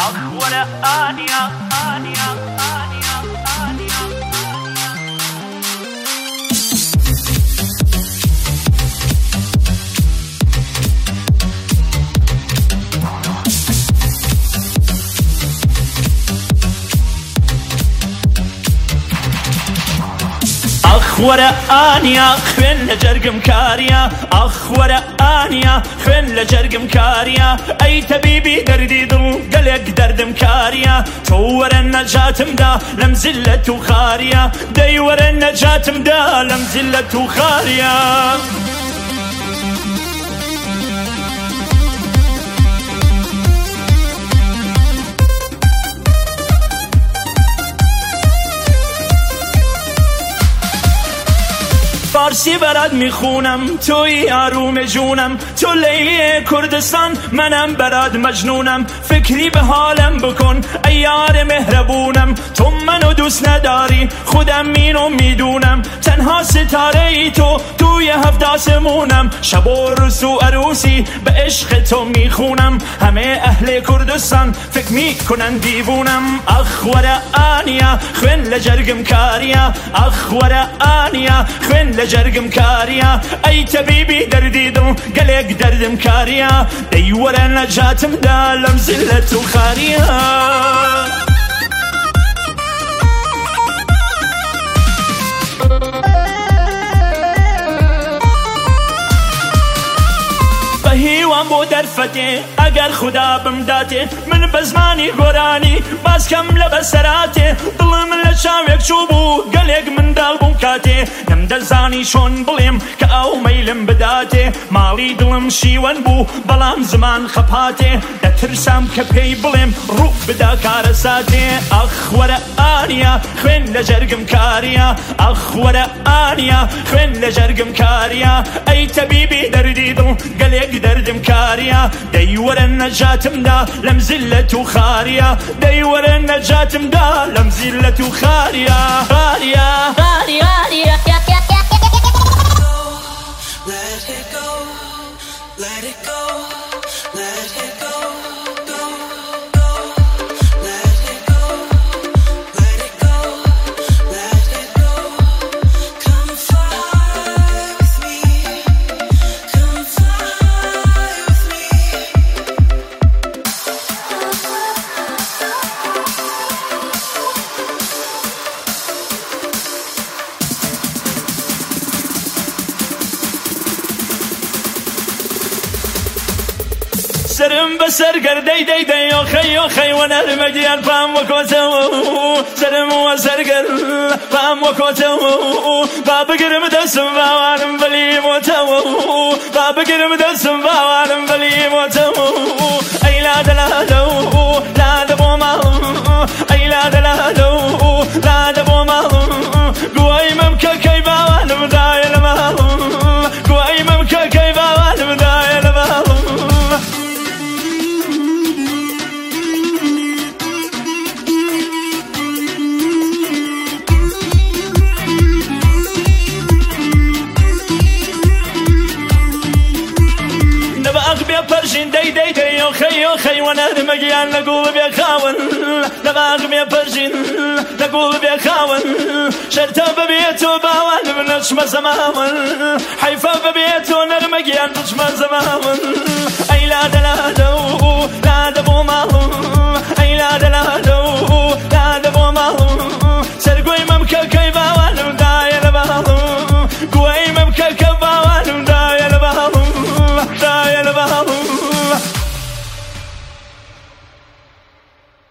أخ ولا أنيا أنيا أنيا اخورا ئانیا خوێن لە جەرگم کاریا ئەخ وەرە ئانیا خوێن لە جەرگم کاریا ئەی تەبیبی دەردی دڵ گەلێک دەردم کاریا تۆ وەرە نەجاتمدا لەم زیلەت و خاریا دەی وەرە نەجاتمدا لەم زیلەت خاریا. فارسی برات میخونم توی آروم جونم تو لیلی کردستان منم براد مجنونم فکری به حالم بکن ایار مهربونم تو منو دوست نداری خودم مینو میدونم تنها ستاره ای تو توی هفت آسمونم شب و روز و عروسی به عشق تو میخونم همه اهل کردستان فکر میکنن دیوونم ورا آنیا خوین لجرگم کاریا ورا آنیا خوین جەرگم کاریە ئەی تەبیبی دەردی دڵ گەلێک دەردم کاریە دەیوەرە نەجاتمدا لەم زل لە توخاریە. هیوان بۆ دەرفەتێ ئەگەر خوددا بمداتێ من بە زمانی گۆرانی باسکەم لە بەسەراتێ دڵم لە چاوێک چوو بوو نەمدەزانی شۆن بڵێم کە ئەو مەلم بداتێ ماڵی دڵم شیوەن بوو بەڵام زمان خەپاتێ دەترسام کە پێی بڵێم ڕوو بدا کارە ساتێ ئەخوەرە ئایا خوێن لە جەرگم کاریا ئەخوەرە ئایا خوێن لە جەرگم کاریا ئەی تەبیبی دەردی دڵ گەلێک دەردم کاریا دەیوەرە نەجاتمدا لەم زیلت و خاریا دەیوەرە نەجاتمدا لەم زیلت و خاریا خاریا خاریا سرم بسر گردی دی دی خی و خی و نرمگیان پام و کتو سرم و سر گر پام و کتو با بگرم دستم باوانم بلیم و تو با بگرم دستم باوانم بلیم و تو خي خي وانا دمجي انا قول بيا خاون نباغ بيا برجين نقول بيا خاون شرتا ببيتو باوان بنشم زمامن حيفا ببيتو نرمجي انا نشم زمامن